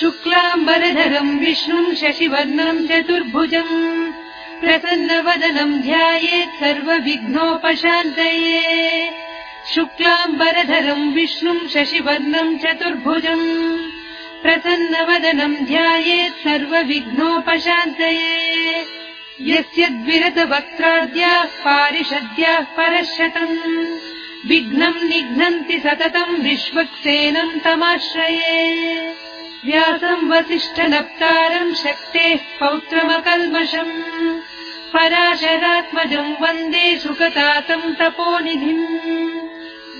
शुक्लाम्बरधरम् विष्णुम् शशिवर्णम् चतुर्भुजम् प्रसन्नवदनम् ध्यायेत् सर्वविघ्नोपशान्तये। शुक्लाम्बरधरम् विष्णुम् शशिवर्णम् चतुर्भुजम् प्रसन्नवदनम् ध्यायेत् सर्वविघ्नोपशान्तये यस्य द्विरतवक्त्राद्याः पारिषद्याः परशतम्। विघ्नम् निघ्नन्ति सततम् विश्वक्सेनम् तमाश्रये। व्यासम् वसिष्ठनप्तारम् शक्तेः पौत्रमकल्मषम्। पराशरात्मजम् वन्दे सुखतातम् तपोनिधिम्।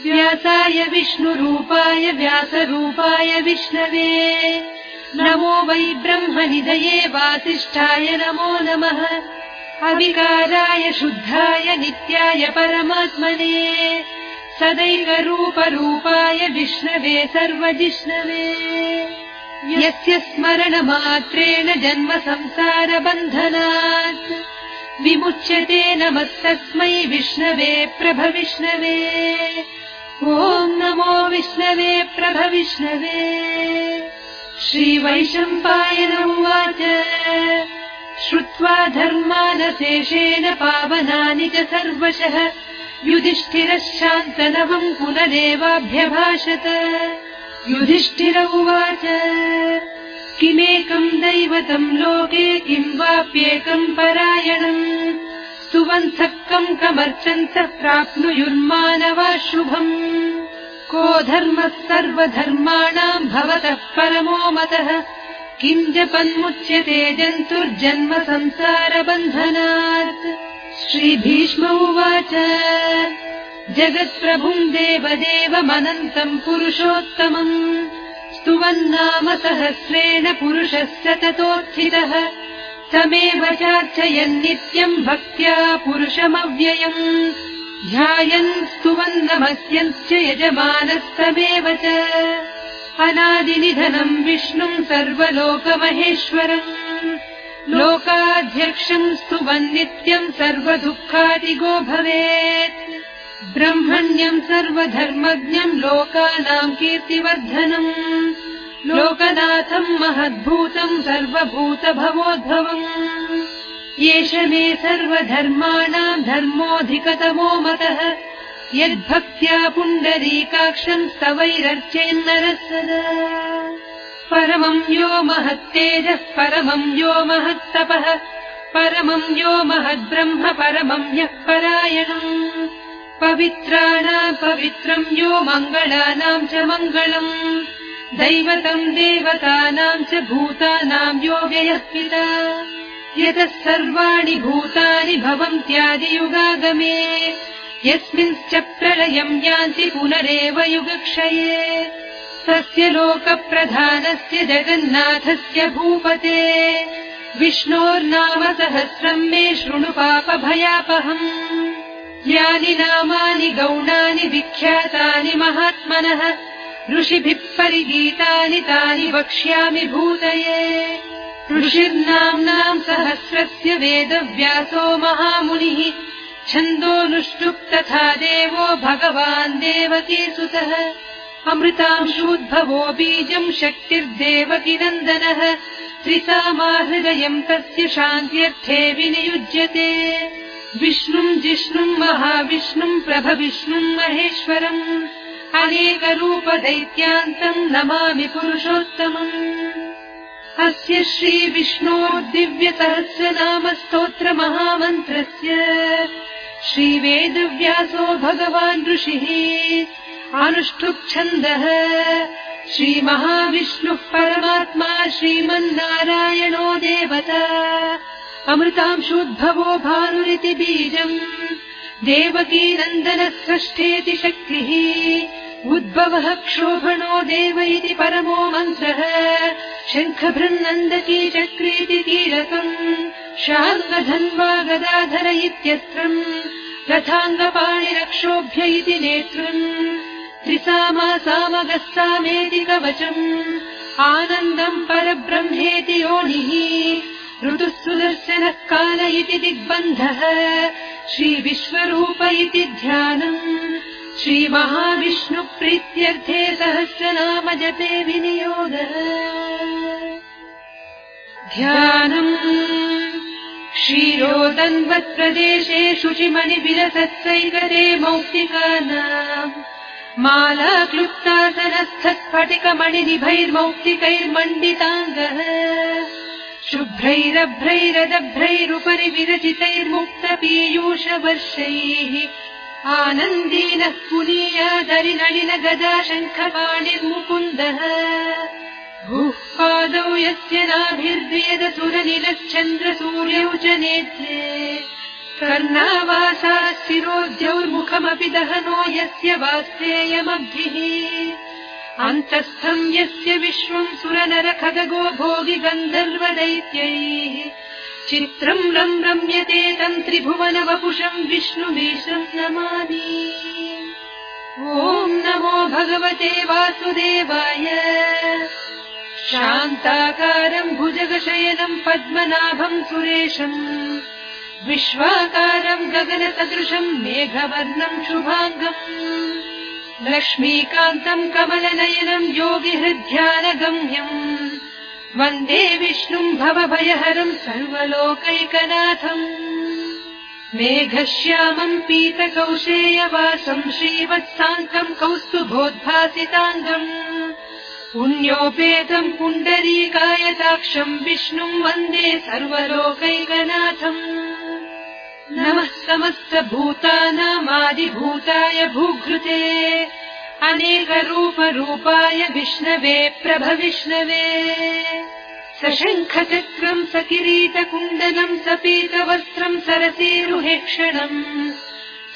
व्यासाय विष्णुरूपाय व्यासरूपाय विष्णवे नमो वै ब्रह्मनिधये वासिष्ठाय नमो नमः। अविकाराय शुद्धाय नित्याय परमात्मने। सदैवरूपरूपाय विष्णवे सर्वजिष्णवे यस्य स्मरणमात्रेण जन्म संसारबन्धनात् विमुच्यते नमस्तस्मै विष्णवे प्रभविष्णवे। ॐ नमो विष्णवे प्रभविष्णवे श्रीवैशम्पायन उवाच श्रुत्वा धर्मानशेषेण पावनानि च सर्वशः। युधिष्ठिरश्चान्तनवम् पुनरेवाभ्यभाषत युधिष्ठिर उवाच किमेकम् दैवतम् लोके किम् वाप्येकम् परायणम्? सुवन्थक्कम् कमर्चन्तः प्राप्नुयुर्मानवा शुभम् को धर्मः सर्वधर्माणाम् भवतः परमो मतः? किम् जपन्मुच्यते जन्तुर्जन्म संसारबन्धनात् श्रीभीष्म उवाच। जगत्प्रभुम् देवदेवमनन्तम् पुरुषोत्तमम्। स्तुवन्नाम सहस्रेण पुरुषस्य ततोत्थितः तमेव चार्चयन्नित्यम् भक्त्या पुरुषमव्ययम् ध्यायन् स्तुवन्नमस्यञ्च यजमानस्तमेव च अनादिनिधनम् विष्णुम् सर्वलोकमहेश्वरम् लोकाध्यक्षम् स्तुवन्नित्यम् सर्वदुःखादिगो भवेत् ब्रह्मण्यम् सर्वधर्मज्ञम् लोकानाम् कीर्तिवर्धनम् लोकनाथम् महद्भूतम् सर्वभूतभवोद्भवम् एष मे सर्वधर्माणाम् धर्मोऽधिकतमो मतः। यद्भक्त्या पुण्डरीकाक्षम् स्तवैरर्चेन्नरः सदा परमम् यो महत्तेजः परमम् यो महत्तपः। परमम् यो महद्ब्रह्म परमम् यः परायणम्। पवित्राणाम् पवित्रम् यो मङ्गलानाम् च मङ्गलम्। दैवतम् देवतानाम् च भूतानाम् यो व्ययः पिता यतः सर्वाणि भूतानि भवन्त्यादियुगागमे यस्मिंश्च प्रलयम् यान्ति पुनरेव युगक्षये। तस्य लोकप्रधानस्य जगन्नाथस्य भूपते विष्णोर्नाम सहस्रम् मे शृणु पापभयापहम्। यानि नामानि गौणानि विख्यातानि महात्मनः ऋषिभिः परिगीतानि तानि वक्ष्यामि भूतये ऋषिर्नाम्नाम् सहस्रस्य वेदव्यासो महामुनिः छन्दोऽनुष्टुप् तथा देवो भगवान् देवकी सुतः अमृतांशूद्भवो बीजम् शक्तिर्देवकी नन्दनः त्रिसामाहृदयम् तस्य शान्त्यर्थे विनियुज्यते। विष्णुम् जिष्णुम् महाविष्णुम् प्रभविष्णुम् महेश्वरम् अनेकरूपदैत्यान्तम् नमामि पुरुषोत्तमम् अस्य श्रीविष्णो स्तोत्र महामन्त्रस्य श्रीवेदव्यासो भगवान् ऋषिः अनुष्ठुप्छन्दः श्रीमहाविष्णुः परमात्मा श्रीमन्नारायणो देवता अमृतांशोद्भवो भानुरिति बीजम् देवकी नन्दनस्रष्टेति शक्तिः उद्भवः क्षोभणो देव इति परमो मन्त्रः शङ्खभृन्नन्दकी चक्रीति कीलकम् शार्ङ्गधन्वा गदाधर इत्यस्त्रम् रथाङ्गपाणिरक्षोभ्य इति नेत्रम् त्रिसामा सामगः सामेति कवचम् आनन्दम् परब्रह्मेति योनिः ऋतुः सुदर्शनः काल इति दिग्बन्धः श्रीविश्वरूप इति ध्यानम् श्रीमहाविष्णुप्रीत्यर्थे सहस्रनाम जपे विनियोगः ध्यानम्। क्षीरोदन्वत्प्रदेशे शुचिमणिविलसत्सैकरे मौक्तिकानाम्। माला क्लुप्तासनस्थत्फटिकमणिनिभैर्मौक्तिकैर्मण्डिताङ्गः शुभ्रैरभ्रैरदभ्रैरुपरि विरचितैर्मुक्तपीयूषवर्षैः आनन्दीनः पुनीयादरिनलिन गदा शङ्खपाणिर्मुकुन्दः पादौ यस्य नाभिर्वेदसुरनिलश्चन्द्रसूर्यौ च नेत्रे कर्णावासाशिरोद्यौर्मुखमपि दहनो यस्य वास्तेयमग्भिः अन्तःस्थम् यस्य विश्वम् सुरनरखगो भोगि गन्धर्वदैत्यैः। चित्रम् रम् रम्यते तम् त्रिभुवन वपुषम् विष्णुमीशम् नमामि। ॐ नमो भगवते वासुदेवाय शान्ताकारम् भुजगशयनम् पद्मनाभम् सुरेशम् विश्वाकारम् गगनसदृशम् मेघवर्णम् शुभाङ्गम् लक्ष्मीकान्तम् कमलनयनम् योगिहृद्ध्यानगम्यम् वन्दे विष्णुम् भवभयहरम् सर्वलोकैकनाथम् मेघश्यामम् पीतकौशेयवासम् श्रीवत्साङ्कम् कौस्तुभोद्भासिताङ्गम् पुण्योपेतम् पुण्डरीकायताक्षम् विष्णुम् वन्दे सर्वलोकैकनाथम्। नमः समस्तभूतानामादिभूताय भूघृते अनेकरूपरूपाय विष्णवे प्रभविष्णवे। सशङ्खचक्रम् स किरीटकुण्डलम् स पीतवस्त्रम् सरसीरुहेक्षणम्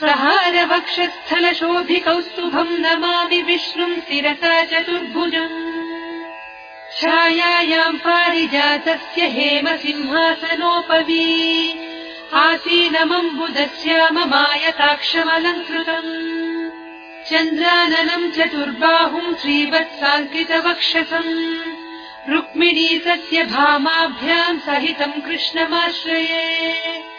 सहारवक्षस्थलशोभिकौस्तुभम् नमामि विष्णुम् शिरसा चतुर्भुजम्। छायायाम् पारिजातस्य हेम सिंहासनोपवी आसीनमम्बुदस्याममायताक्षमलङ्कृतम् चन्द्राननम् चतुर्बाहुम् श्रीवत्साङ्कितवक्षसम्। रुक्मिणी सत्यभामाभ्याम् सहितम् कृष्णमाश्रये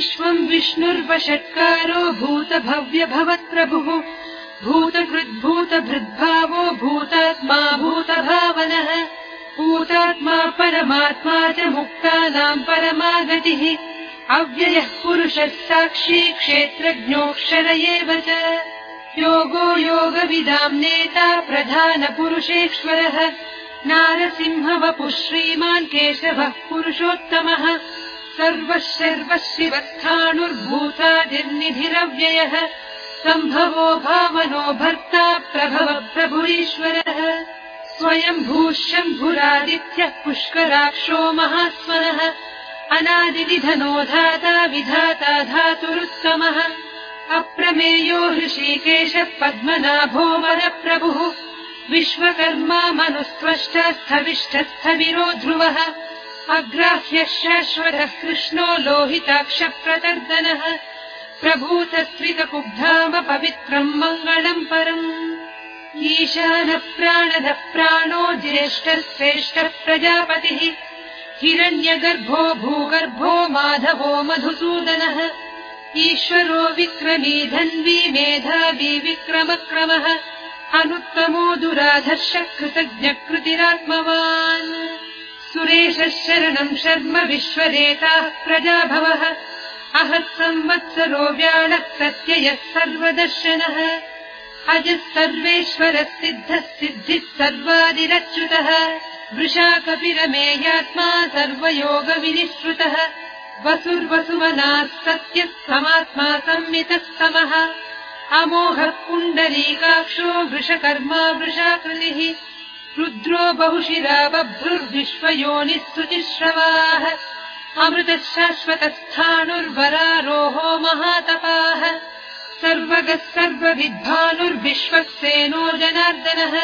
विश्वम् विष्णुर्वषट्कारो भूतभव्य भवत्प्रभुः भूतकृद्भूतभृद्भावो भूतात्मा भूतभावनः भूतात्मा परमात्मा च मुक्तानाम् परमागतिः अव्ययः पुरुषः साक्षी क्षेत्रज्ञोऽक्षर एव च। योगो योगविदाम् नेता प्रधानपुरुषेश्वरः नारसिंहवपुः श्रीमान् केशवः पुरुषोत्तमः सर्वः शर्वः शिवस्थाणुर्भूतादिर्निधिरव्ययः सम्भवो भावनो भर्ता प्रभव प्रभुरीश्वरः। स्वयम् भूशम्भुरादित्यः पुष्कराक्षो महास्वरः। अनादिनिधनो धाता विधाता धातुरुत्तमः। अप्रमेयो हृषीकेशः पद्मनाभो वरप्रभुः। विश्वकर्मा मनुस्त्वष्टस्थविष्टस्थविरो ध्रुवः अग्राह्यः शाश्वतः कृष्णो लोहिताक्षप्रतर्दनः प्रभूतस्त्रिककुब्धाम पवित्रम् मङ्गलम् परम्। ईशानः प्राणदः प्राणो ज्येष्ठः श्रेष्ठः प्रजापतिः हिरण्यगर्भो भूगर्भो माधवो मधुसूदनः। ईश्वरो विक्रमी धन्वी मेधावी विक्रमक्रमः। अनुत्तमो दुराधर्षः कृतज्ञकृतिरात्मवान् सुरेशः शरणम् शर्म विश्वरेताः प्रजाभवः। अहः संवत्सरो व्याळः प्रत्ययः सर्वदर्शनः। अजः सर्वेश्वरः सिद्धः सिद्धिः सर्वादिरच्युतः। वृषाकपिरमेयात्मा सर्वयोगविनिःश्रुतः वसुर्वसुमनाः समात्मा संमितः समः। अमोघः पुण्डरीकाक्षो वृषकर्मा वृषाकृतिः रुद्रो बहुशिरा बभ्रुर्विश्वयोनिः सुचिश्रवाः अमृतः शाश्वतस्थाणुर्वरारोहो महातपाः। सर्वगः सर्वविद्वानुर्विश्वक्सेनो जनार्दनः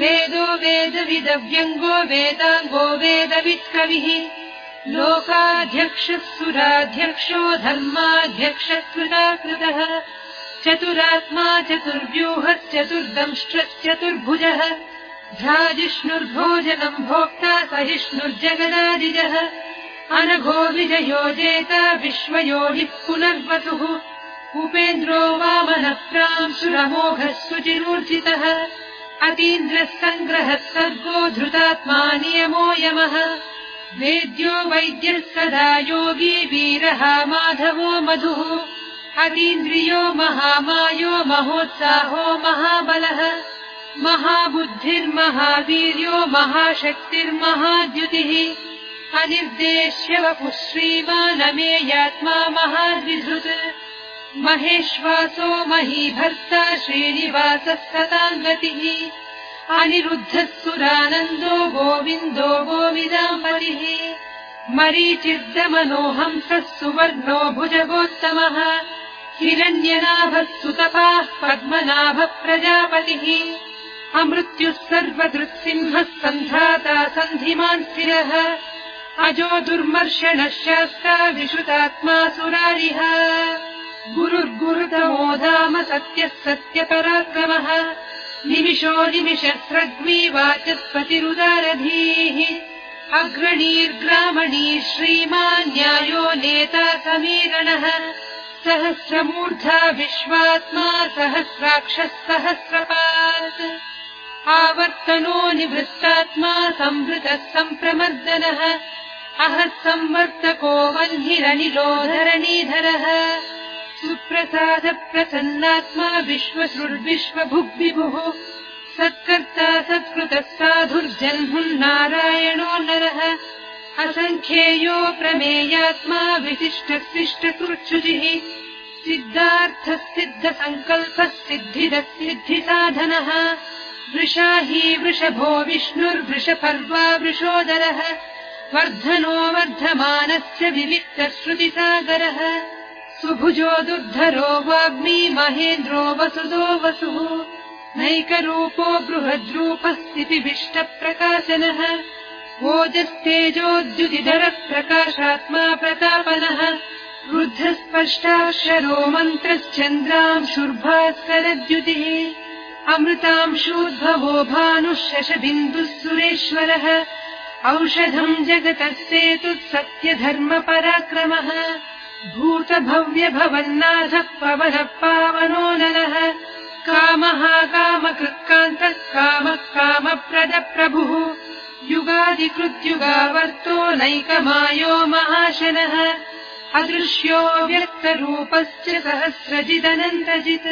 वेदो वेदविदव्यङ्गो वेदाङ्गो वेदवित्कविः। लोकाध्यक्षः सुराध्यक्षो धर्माध्यक्षकृताकृतः चतुरात्मा चतुर्व्यूहश्चतुर्दंष्ट्रश्चतुर्भुजः भ्राजिष्णुर्भोजनम् भोक्ता सहिष्णुर्जगदादिजः। अनघो विजयोजेत विश्वयोनिः पुनर्वसुः। उपेन्द्रो वामनप्रां सुरमोघः सुचिरूर्जितः अतीन्द्रः सङ्ग्रहः सर्गो धृतात्मा नियमो यमः। वेद्यो वैद्यः सदा योगी वीरः माधवो मधुः। अतीन्द्रियो महामायो महोत्साहो महाबलः महाबुद्धिर्महावीर्यो महाशक्तिर्महाद्युतिः अनिर्देश्य वपुः श्रीमानमेयात्मा महाद्विधृत्। महेश्वासो महीभर्ता श्रीनिवासः सताङ्गतिः अनिरुद्धः सुरानन्दो गोविन्दो गोविदाम्बरिः मरीचिर्दमनोहंसः सुवर्णो भुजगोत्तमः। हिरण्यनाभः सुतपाः पद्मनाभः प्रजापतिः अमृत्युः सर्वदृत्सिंहः सन्धाता सन्धिमान् स्थिरः। अजो दुर्मर्शनः शास्ता विशुतात्मा सुरारिः। गुरुर्गुरुतमो धाम सत्यः सत्यपराक्रमः। निमिषो निमिषस्रग्वी वाचस्पतिरुदारधीः। अग्रणीर्ग्रामणी श्रीमान् न्यायो नेता समीरणः। सहस्रमूर्धा विश्वात्मा सहस्राक्षः सहस्रपात् आवर्तनो निवृत्तात्मा संवृतः सम्प्रमर्दनः अहः संवर्तको वह्निरनिरोधरणीधरः। सुप्रसादप्रसन्नात्मा विश्वसृर्विश्वभुग्विभुः। सत्कर्ता सत्कृतः साधुर्जह्नुन्नारायणो नरः। असङ्ख्येयो प्रमेयात्मा विशिष्टशिष्टकृच्छुचिः सिद्धार्थः सिद्धसङ्कल्पः सिद्धिदः सिद्धिसाधनः वृषाही वृषभो विष्णुर्वृषपर्वा वृषोदरः वर्धनो वर्धमानस्य विविक्तश्रुतिसागरः सुभुजो दुर्धरो वाग्मी महेन्द्रो वसुदो वसुः नैकरूपो बृहद्रूपस्थितिभिष्टप्रकाशनः। ओजस्तेजोद्युतिधरः प्रकाशात्मा प्रतापनः वृद्धस्पष्टाक्षरो मन्त्रश्चन्द्राम् शुर्भास्करद्युतिः अमृतांशूद्भवो भानुः शशबिन्दुः सुरेश्वरः औषधम् जगतः सेतुः सत्यधर्मपराक्रमः। भूतभव्यभवन्नाथः पवनः पावनो नरः कामः कामकृत्कान्तः कामः कामप्रदप्रभुः युगादिकृत्युगावर्तो नैकमायो महाशनः। अदृश्यो व्यक्तरूपश्च सहस्रजिदनन्तजित्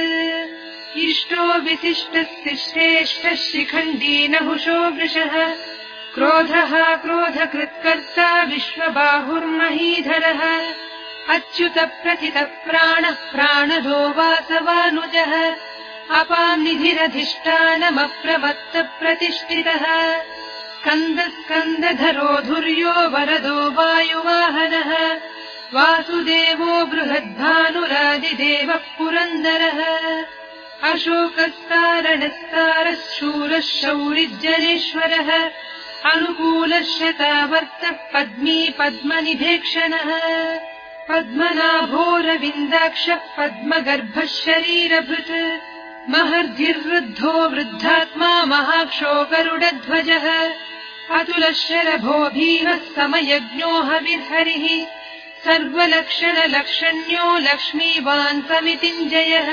इष्टो विशिष्टस्य श्रेष्ठः शिखण्डी नहुषो वृषः। क्रोधः क्रोधकृत्कर्ता विश्वबाहुर्महीधरः। अच्युतप्रथितः प्राणः प्राणदो वासवानुजः। अपानिधिरधिष्ठानमप्रमत्तप्रतिष्ठितः स्कन्दस्कन्दधरो धुर्यो वरदो वायुवाहनः। वासुदेवो बृहद्भानुरादिदेवः पुरन्दरः अशोकस्तारणस्तारः शूरः शौरिजनेश्वरः अनुकूलः शतावर्तः पद्मी पद्मनिभेक्षणः पद्मनाभोरविन्दाक्षः पद्मगर्भः शरीरभृत् महर्धिर्वृद्धो वृद्धात्मा महाक्षो गरुडध्वजः अतुलः शरभो भीमः समयज्ञो हविर्हरिः सर्वलक्षणलक्षण्यो लक्ष्मीवान् समितिञ्जयः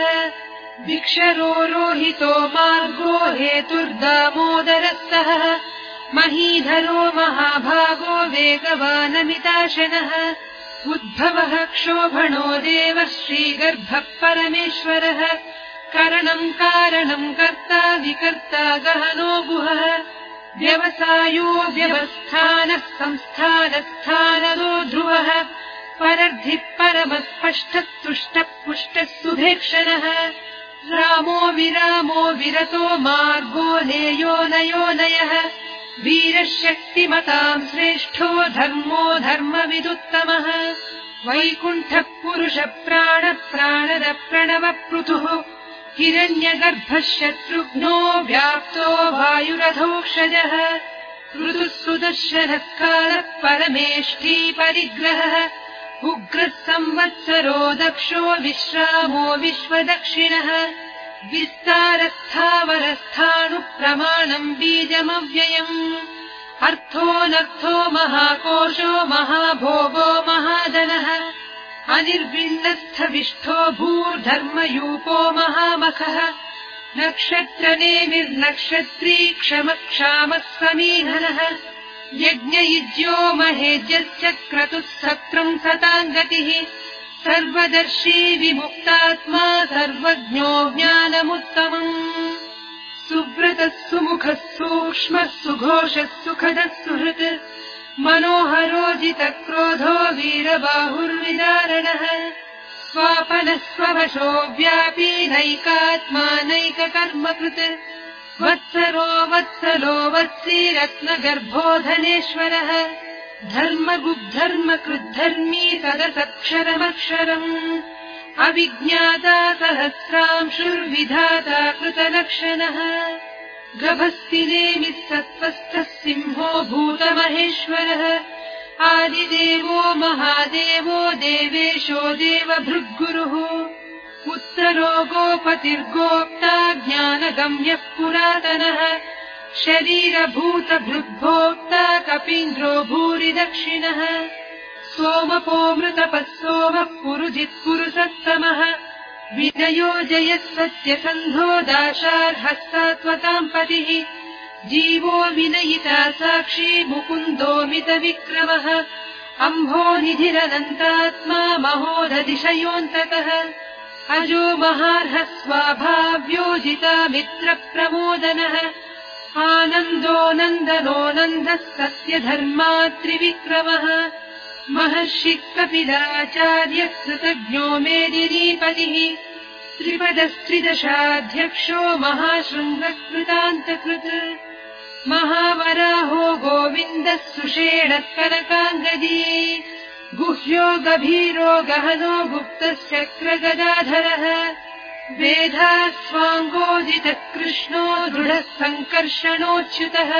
भिक्षरो रोहितो मार्गो हेतुर्दामोदरस्तः महीधरो महाभागो वेगवानमिताशनः। उद्भवः क्षोभणो देवः श्रीगर्भः परमेश्वरः करणम् कारणम् कर्ता विकर्ता गहनो गुहः। व्यवसायो व्यवस्थानः संस्थानस्थानदो ध्रुवः। परर्धिः परमस्पष्टः तुष्टः पुष्टः सुभेक्षणः रामो विरामो विरतो मार्गो नेयो नयो नयः। वीरः शक्तिमताम् श्रेष्ठो धर्मो धर्मविदुत्तमः। वैकुण्ठः पुरुष प्राण प्राणद प्रणव पृथुः हिरण्यगर्भः शत्रुघ्नो व्याप्तो सुदर्शनः कालः परमेष्ठी परिग्रहः उग्रः संवत्सरो दक्षो विश्रामो विश्वदक्षिणः विस्तारस्थावरस्थाणुप्रमाणम् बीजमव्ययम्। अर्थोऽनर्थो महाकोशो महाभो अनिर्विन्नस्थविष्ठो भूर्धर्मयूपो महामखः। नक्षत्रनेमिर्नक्षत्री क्षमक्षामः समीहनः यज्ञयुज्यो महेज्यश्च क्रतुः सत्रम् सताम् गतिः। सर्वदर्शी विमुक्तात्मा सर्वज्ञो ज्ञानमुत्तमम्। सुव्रतः सुमुखः सूक्ष्मः सुघोषः सुखदः सुहृत्। मनोहरोजितक्रोधो वीरबाहुर्विदारणः। स्वापनः स्ववशो व्यापी नैकात्मा नैककर्मकृत् वत्सरो वत्सलो वत्सी रत्नगर्भोधनेश्वरः धर्मगुद्धर्मकृद्धर्मी सदसत्क्षरमक्षरम् अविज्ञाता सहस्रांशुर्विधाता कृतलक्षणः। गभस्तिनेमिः सत्त्वस्थः सिंहो भूतमहेश्वरः। आदिदेवो महादेवो देवेशो देवभृद्गुरुः उत्तरो गोपतिर्गोप्ता ज्ञानगम्यः पुरातनः शरीरभूतभृद्भोक्ता कपीन्द्रो भूरि दक्षिणः सोमपोमृतपः सोमः पुरुजित्पुरुसत्तमः विनयो जयः सत्यसन्धो दाशार्हस्तात्वताम् पतिः जीवो विनयिता साक्षी मुकुन्दोमितविक्रमः। अम्भोनिधिरनन्तात्मा महोदधिशयोऽन्तकः अजो महार्हः स्वाभाव्योजिता मित्रप्रमोदनः सत्यधर्मात्रिविक्रमः महर्षिः कपिलाचार्यः कृतज्ञो मेदिनीपतिः। त्रिपदस्त्रिदशाध्यक्षो महाशृङ्गकृतान्तकृत्। महावराहो गोविन्दः सुषेणः कनकाङ्गदी गुह्यो गभीरो गहनो गुप्तश्चक्रगदाधरः। वेधा स्वाङ्गोदितः कृष्णो दृढः सङ्कर्षणोच्युतः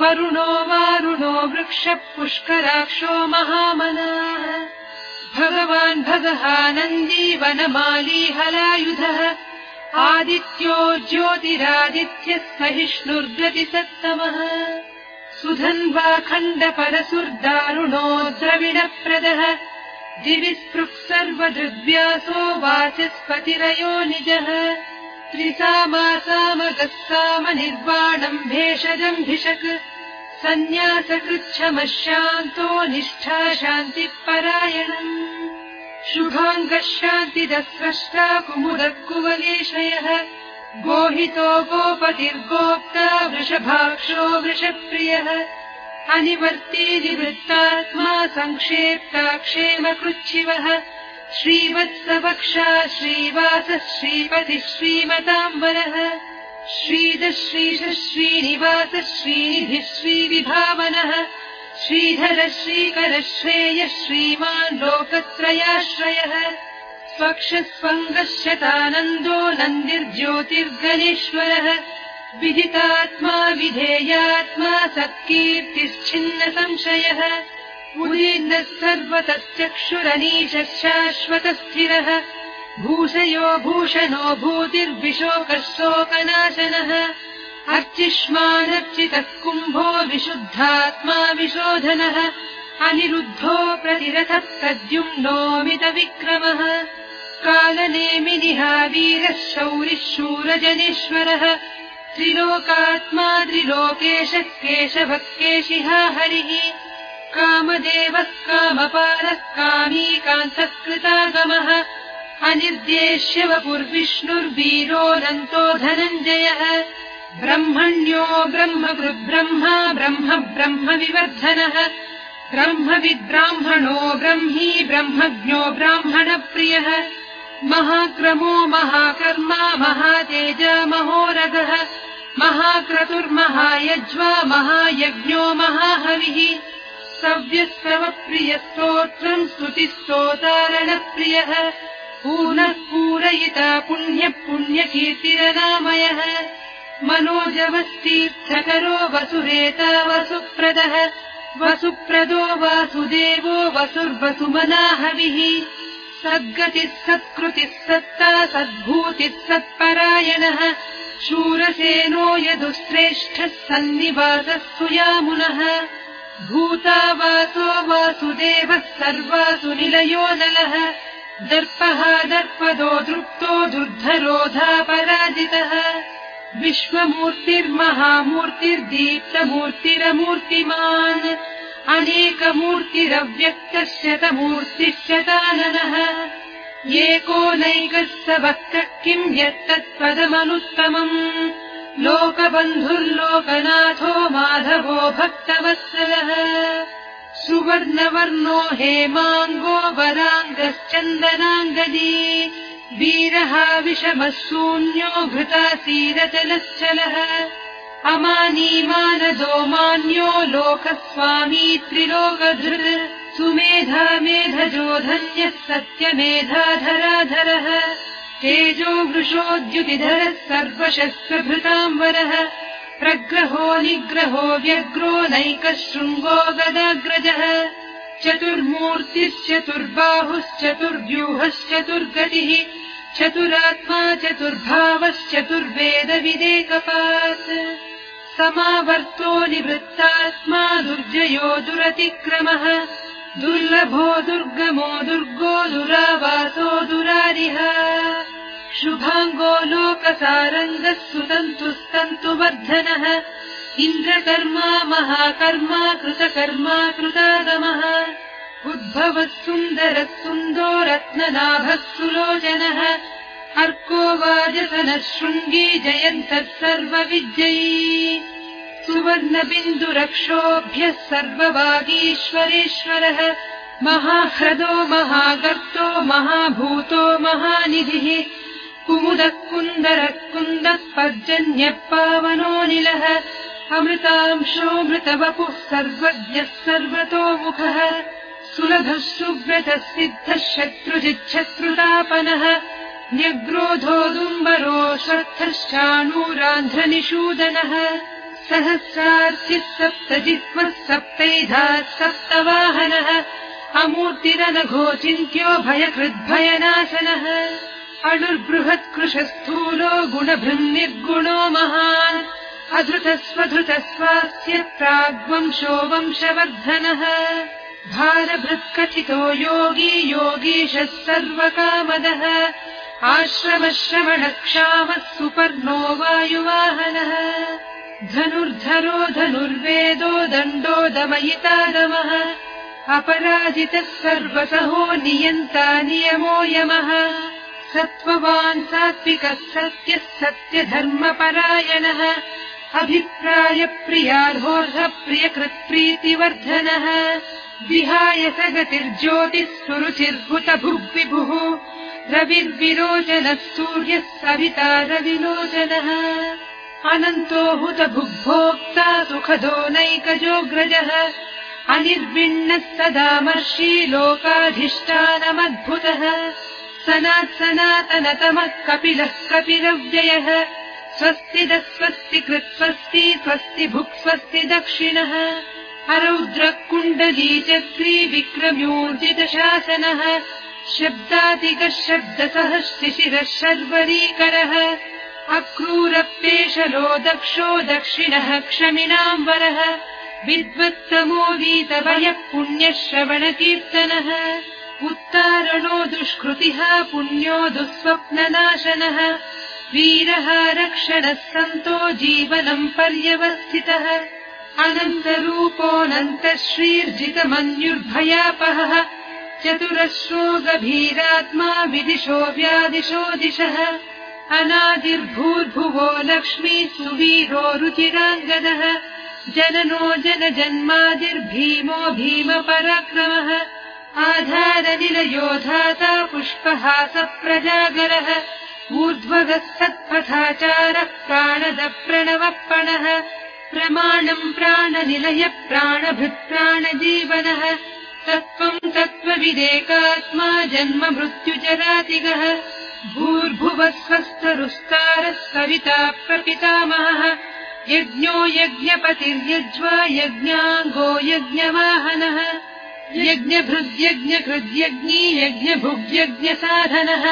वरुणो वारुणो वृक्षः पुष्कराक्षो महामनाः वनमाली हलायुधः। आदित्यो ज्योतिरादित्यः सहिष्णुर्गतिसत्तमः सुधन्वाखण्डपरसुर्दारुणो द्रविणप्रदः दिविस्पृक् सर्वदृग्व्यासो वाचस्पतिरयो निजः। त्रिसामासामगः सामनिर्वाणम् भेषजम्भिषक् सन्न्यासकृच्छमः शान्तो निष्ठा शान्तिः परायणम् शुभाङ्गः शान्तिदस्रष्टा कुमुदः कुवलेशयः गोहितो गोपतिर्गोप्ता वृषभाक्षो वृषप्रियः। अनिवर्ती निवृत्तात्मा सङ्क्षेप्ता क्षेमकृच्छिवः। श्रीवत्सवक्षा श्रीवासः श्रीपतिः श्रीमताम्बरः। श्रीदश्रीश श्रीनिवासः श्रीनिधिः श्रीविभावनः। श्रीधर श्रीकर श्रेयः श्रीमान् लोकत्रयाश्रयः स्वक्षस्वङ्गशतानन्दो नन्दिर्ज्योतिर्गणेश्वरः। विदितात्मा विधेयात्मा सत्कीर्तिश्चिन्न संशयः उदीर्णः सर्वतश्चक्षुरनीशः शाश्वतस्थिरः भूषयो भूषणो भूतिर्विशोकः शोकनाशनः अर्चिष्मानर्चितः कुम्भो विशुद्धात्मा विशोधनः। अनिरुद्धो प्रतिरथः प्रद्युम्नोमितविक्रमः कालनेमिनिहावीरः शौरिः शूरजनेश्वरः त्रिलोकात्मा त्रिलोकेशः केशभः केशिहा हरिः। कामदेवः कामपालः कामीकान्तः कृतागमः अनिर्देश्य वपुर्विष्णुर्वीरोऽनन्तो धनञ्जयः। ब्रह्मण्यो ब्रह्मकृद्ब्रह्मा ब्रह्म ब्रह्म विवर्धनः ब्रह्मविद्ब्राह्मणो ब्रह्मी ब्रह्मज्ञो ब्राह्मणप्रियः महाक्रमो महाकर्मा महातेज महोरगः महाक्रतुर्महायज्वा महायज्ञो महाहविः सव्यस्तवप्रियस्तोत्रम् स्तुतिस्तोतारणप्रियः पूर्णः पूरयिता पुण्यः पुण्यकीर्तिरनामयः। मनोजवस्तीर्थकरो वसुरेता वसुप्रदः वसुप्रदो वासुदेवो वसुर्वसुमनाहविः सद्गतिः सत्कृतिः सत्ता सद्भूतिः सत्परायणः शूरसेनो यदुश्रेष्ठः सन्निवासः सुयामुनः भूता वासो वासुदेवः सर्वासु निलयो नलः दर्पः दर्पदो दृप्तो दुर्धरोधा पराजितः विश्वमूर्तिर्महामूर्तिर्दीप्तमूर्तिरमूर्तिमान् अनेकमूर्तिरव्यक्तश्यतमूर्तिश्चताननः एकोनैकः स भक्तः किम् यत्तत्पदमनुत्तमम्। लोकबन्धुर्लोकनाथो माधवो भक्तवत्सलः। सुवर्णवर्णो हेमाङ्गो वराङ्गश्चन्दनाङ्गदी। वीरः विषमः शून्यो घृतासीरचलश्चलः अमानीमानदो मान्यो लोकस्वामी त्रिलोकधृ। सुमेधा मेधजो धन्यः सत्यमेधाधराधरः तेजो वृषोद्युतिधरः सर्वशस्त्रभृताम्बरः। प्रग्रहो निग्रहो व्यग्रो नैकः शृङ्गो गदाग्रजः। चतुर्मूर्तिश्चतुर्बाहुश्चतुर्व्यूहश्चतुर्गतिः। चतुरात्मा चतुर्भावश्चतुर्वेदविदेकपात् समावर्तो निवृत्तात्मा दुर्जयो दुरतिक्रमः। दुर्लभो दुर्गमो दुर्गो दुरावासो दुरारिह शुभाङ्गो लोकसारङ्गः सुतन्तुस्तन्तुवर्धनः इन्द्रकर्मा महाकर्मा कृतकर्मा कृतागमः। उद्भवः सुन्दरः सुन्दो रत्ननाभः सुलोचनः अर्को वाजसनः शृङ्गी जयन्तः सर्वविजयी सुवर्णबिन्दुरक्षोभ्यः सर्ववागीश्वरेश्वरः महाह्रदो महागर्तो महाभूतो महानिधिः। कुमुदः कुन्दरः कुन्दः पर्जन्यः पावनोऽनिलः अमृतांशोऽमृतवपुः सर्वज्ञः सर्वतोमुखः सुलभः सुव्रतः सिद्धः शत्रुजिच्छत्रुतापनः न्यग्रोधोदुम्बरो श्वर्थश्चाणूरान्ध्रनिषूदनः सहस्रार्थिः सप्तजिह्वः सप्तैधाः सप्तवाहनः। अमूर्तिरनघोचिन्त्यो भयकृद्भयनाशनः। अणुर्बृहत्कृशस्थूलो गुणभृन्निर्गुणो महान्। अधृतस्वधृतस्वास्य प्राग्वंशो वंशवर्धनः। भारभृत्कथितो योगी योगीशः सर्वकामदः आश्रमश्रवणक्षामः सुपर्णो वायुवाहनः धनुर्धरो धनुर्वेदो दण्डो दमयितादमः अपराजितः सर्वसहो नियन्ता नियमो यमः। सत्त्ववान् सात्विकः सत्यः सत्यधर्मपरायणः। अभिप्रायप्रियार्होर्हप्रियकृत्प्रीतिवर्धनः। विहाय स गतिर्ज्योतिः सुरुचिर्भुतभुग्विभुः रविर्विरोचनः सूर्यः सविता रविलोचनः। अनन्तो हुतभुग्भोक्ता सुखदो नैकजोऽग्रजः अनिर्विण्णः सदामर्षी लोकाधिष्ठानमद्भुतः। सनात् सनातनतमः कपिलः कपिलव्ययः। स्वस्ति दस्वस्ति स्वस्ति भुक् स्वस्ति दक्षिणः। अरौद्रः कुण्डली चक्री विक्रम्योर्जितशासनः शब्दादिकः शब्दसः शिशिरः शर्वरीकरः अक्रूरप्येशलो दक्षो दक्षिणः क्षमिणाम्बरः विद्वत्तमो वीतभयः पुण्यश्रवणकीर्तनः उत्तारणो दुष्कृतिः पुण्यो दुःस्वप्ननाशनः वीरः रक्षणः सन्तो जीवनम् पर्यवस्थितः अनन्तरूपोऽनन्तः श्रीर्जितमन्युर्भयापहः चतुरश्रो गभीरात्मा विदिशो व्यादिशो दिशः। अनादिर्भूर्भुवो लक्ष्मी सुवीरो रुचिराङ्गदः। जननो जनजन्मादिर्भीमो भीमपराक्रमः। आधारनिलयोधाता पुष्पहासप्रजागरः। ऊर्ध्वगः सत्पथाचारः प्राणदप्रणवप्रणः प्रमाणम् प्राणनिलय तत्त्वम् तत्त्वविदेकात्मा जन्म मृत्युजरातिगः भूर्भुवः स्वस्थरुस्तारः सविता प्रपितामहः यज्ञो यज्ञपतिर्यज्वा यज्ञाङ्गो यज्ञवाहनः यज्ञभृद्यज्ञकृद्यज्ञी यज्ञभुग्यज्ञसाधनः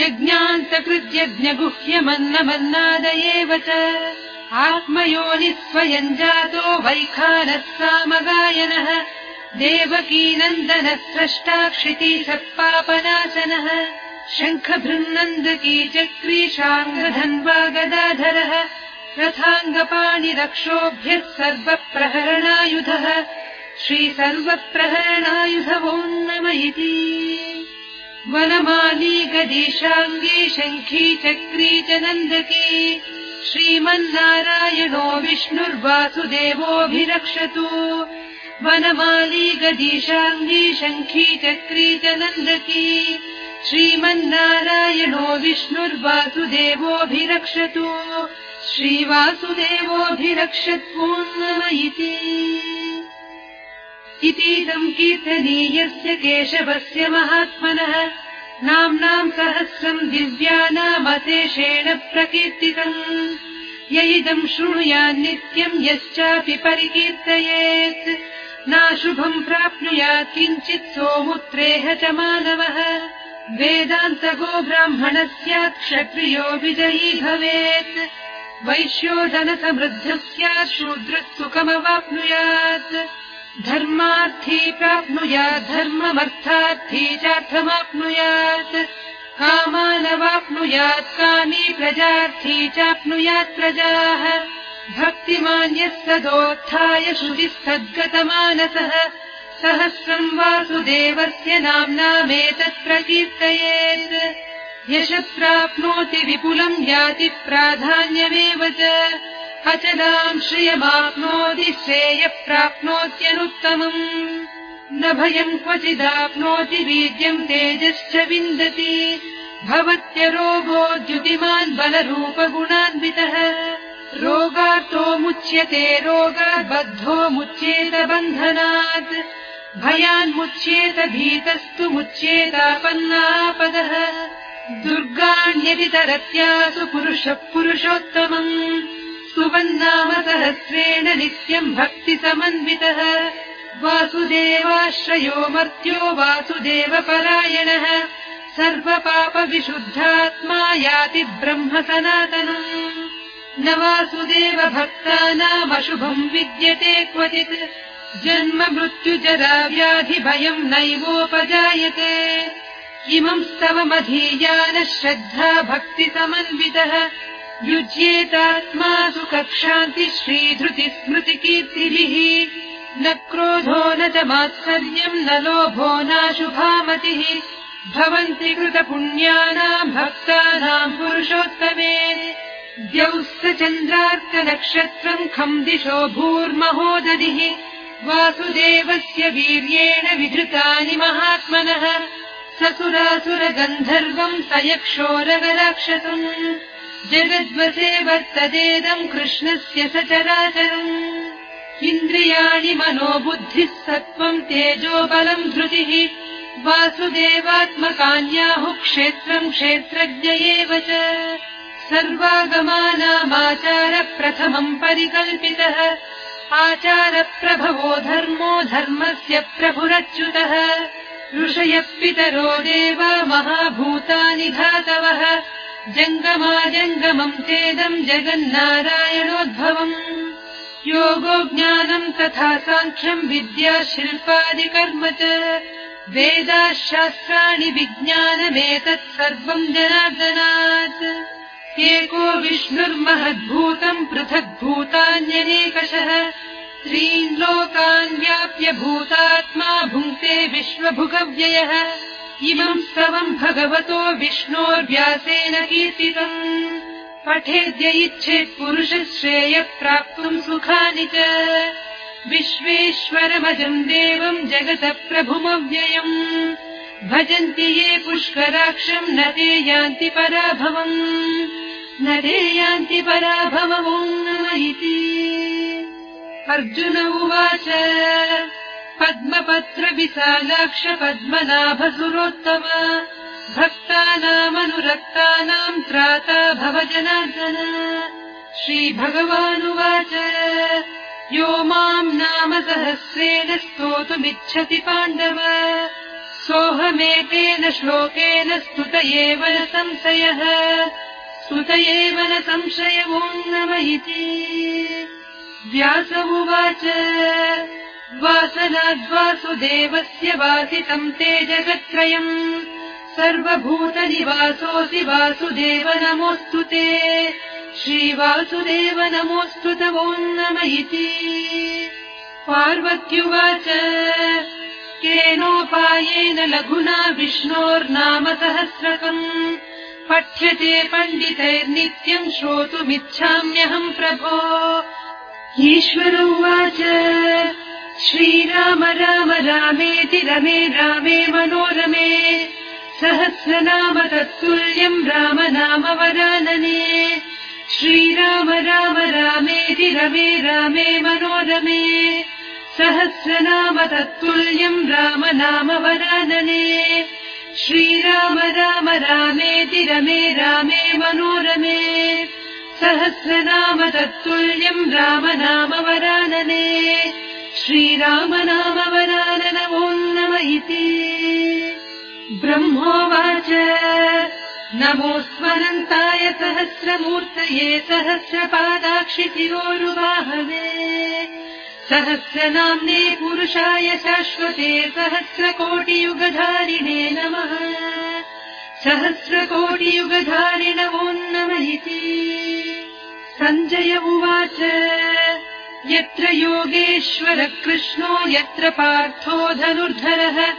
यज्ञान्तकृद्यज्ञगुह्यमन्नमन्नादयेव च आत्मयोनिः स्वयम् जातो वैखानः सामगायनः देवकीनन्दनः स्रष्टाक्षिति सत्पापनाशनः शङ्खभृन्नन्दकी चक्रीशाङ्गधन्वा गदाधरः रथाङ्गपाणिरक्षोभ्यः सर्वप्रहरणायुधः श्रीसर्वप्रहरणायुधवोन्नम इति वनमाली गदीशाङ्गी शङ्खी चक्री च नन्दकी श्रीमन्नारायणो विष्णुर्वासुदेवोऽभिरक्षतु वनमाली गदीशाङ्गी शङ्खी चक्री च नन्दकी श्रीमन्नारायणो विष्णुर्वासुदेवोऽभिरक्षतु। श्रीवासुदेवोऽभिरक्षत्वोन्नम इति इतीदम् कीर्तनीयस्य केशवस्य महात्मनः। नाम्नाम् सहस्रम् दिव्यानामशेषेण प्रकीर्तितम्। य इदम् शृणुयान्नित्यम् यश्चापि परिकीर्तयेत् नाशुभम् प्राप्नुयात् किञ्चित् सोमुत्रेह च मानवः। वेदान्तगो ब्राह्मणः स्यात् क्षत्रियो विजयी भवेत्। वैश्योधनसमृद्धः स्यात् शूद्रः सुखमवाप्नुयात् धर्मार्थी प्राप्नुयात् धर्ममर्थार्थी चार्थमाप्नुयात्। कामानवाप्नुयात् कामी प्रजार्थी चाप्नुयात् प्रजाः भक्तिमान्यः सदोत्थाय शुचिस्तद्गतमानसः सहस्रम् वासुदेवस्य नाम्नामेतत् प्रकीर्तयेत्। यश प्राप्नोति विपुलम् याति प्राधान्यमेव च। अचलाम् श्रियमाप्नोति श्रेयः प्राप्नोत्यनुत्तमम् न भयम् क्वचिदाप्नोति वीर्यम् तेजश्च विन्दति। भवत्यरोगो द्युतिमान् बलरूपगुणान्वितः रोगार्तो मुच्यते रोगबद्धो मुच्येत बन्धनात्। भयान्मुच्येत भीतस्तु मुच्येतापन्नापदः दुर्गाण्यवितरत्यासु पुरुषः पुरुषोत्तमम्। सुवन्नाम सहस्रेण नित्यम् भक्तिसमन्वितः। वासुदेवाश्रयो मर्त्यो वासुदेवपरायणः। सर्वपापविशुद्धात्मा याति ब्रह्म सनातनम् न वासुदेव भक्तानामशुभम् विद्यते क्वचित्। जन्म मृत्युजरा व्याधि भयम् नैवोपजायते। स्तवमधीयानः श्रद्धा भक्तिसमन्वितः। युज्येतात्मा सुखक्षान्ति श्रीधृति स्मृतिकीर्तिभिः न क्रोधो न च मात्सर्यम् न लोभो नाशुभामतिः भवन्ति कृतपुण्यानाम् भक्तानाम् पुरुषोत्तमे द्यौस्त चन्द्रार्कनक्षत्रम् खम् दिशो भूर्महोदधिः। वासुदेवस्य वीर्येण विधृतानि महात्मनः। ससुरासुरगन्धर्वम् स यक्षोरगराक्षसम् जगद्वसे वर्तदेदम् कृष्णस्य सचराचरम्। इन्द्रियाणि मनोबुद्धिः सत्त्वम् तेजोबलम् धृतिः। वासुदेवात्मकान्याहुः क्षेत्रम् क्षेत्रज्ञ एव च सर्वागमानामाचारप्रथमम् परिकल्पितः। आचारप्रभवो धर्मो धर्मस्य प्रभुरच्युतः। ऋषयः पितरो देव महाभूतानि धातवः। जङ्गमाजङ्गमम् चेदम् जगन्नारायणोद्भवम्। योगो ज्ञानम् तथा साङ्ख्यम् विद्या शिल्पादिकर्म च। वेदाः शास्त्राणि विज्ञानमेतत् सर्वम् जनार्दनात् एको विष्णुर्महद्भूतम् पृथग्भूतान्यनेकशः त्रीन् लोकान् व्याप्य भूतात्मा भुङ्क्ते विश्वभुगव्ययः। इमम् स्तवम् भगवतो विष्णोर्व्यासेन कीर्तितम् पठेद्य इच्छेत् पुरुषश्रेयः प्राप्तुम् सुखानि च। विश्वेश्वरमजम् देवम् जगतः प्रभुमव्ययम् भजन्ति ये पुष्कराक्षम् न ते यान्ति पराभवम्। न ते यान्ति पराभवम् इति अर्जुन उवाच पद्मपत्रविशालाक्ष पद्मनाभसुरोत्तम भक्तानामनुरक्तानाम् त्राता भव जनार्दन। श्रीभगवानुवाच यो माम् नाम सहस्रेण स्तोतुमिच्छति पाण्डव सोऽहमेकेन श्लोकेन स्तुत एव न संशयः। स्तुत एव न संशयवोन्नम इति। व्यास उवाच वासनाद्वासुदेवस्य वासितम् ते जगत्त्रयम् सर्वभूतनिवासोऽसि वासुदेव नमोऽस्तु ते। श्रीवासुदेव नमोऽस्तु तवोन्नम इति। पार्वत्युवाच केनोपायेन लघुना विष्णोर्नाम सहस्रकम् पठ्यते पण्डितैर्नित्यम् श्रोतुमिच्छाम्यहम् प्रभो। ईश्वर उवाच श्रीराम राम रामेति रमे रामे मनोरमे। सहस्रनाम तत्तुल्यम् राम नाम वरानने। श्रीराम राम रामेति रमे रामे मनोरमे सहस्रनाम तत्तुल्यम् राम नाम वरानने श्रीराम राम रामेति रमे रामे मनोरमे। सहस्रनाम तत्तुल्यम् राम नाम वरानने श्रीराम नाम वरानन नम इति। ब्रह्मोवाच। नमोऽस्मरन्ताय सहस्रमूर्तये सहस्रपादाक्षितिरोरुवाहवे सहस्रनाम्ने पुरुषाय शाश्वते सहस्रकोटियुगधारिणे नमः। सहस्रकोटियुगधारिण नम इति। सञ्जय उवाच। यत्र योगेश्वर कृष्णो यत्र पार्थो धनुर्धरः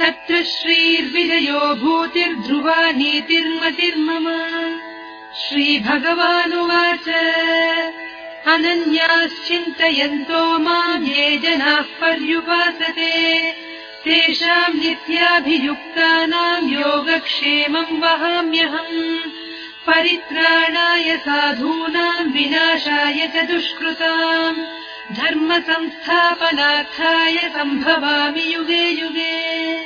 तत्र श्रीर्विजयो भूतिर्ध्रुवा नीतिर्मतिर्मम। श्रीभगवानुवाच अनन्याश्चिन्तयन्तो माम् ये जनाः पर्युपासते। तेषाम् नित्याभियुक्तानाम् योगक्षेमम् वहाम्यहम्। परित्राणाय साधूनाम् विनाशाय च दुष्कृताम्। धर्म संस्थापनार्थाय सम्भवामि युगे युगे।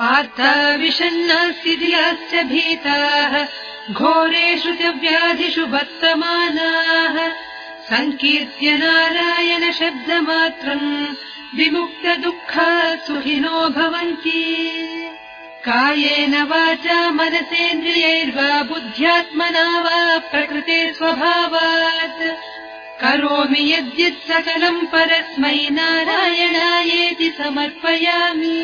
आर्ता विषन्नास्तियाश्च भीताः। घोरेषु च व्याधिषु वर्तमानाः सङ्कीर्त्य नारायण शब्दमात्रम् विमुक्तदुःखा सुखिनो भवन्ति। कायेन वाचा मनसेन्द्रियैर्वा बुद्ध्यात्मना वा प्रकृते स्वभावात् करोमि यद्यत् सकलम् परस्मै नारायणायेति समर्पयामि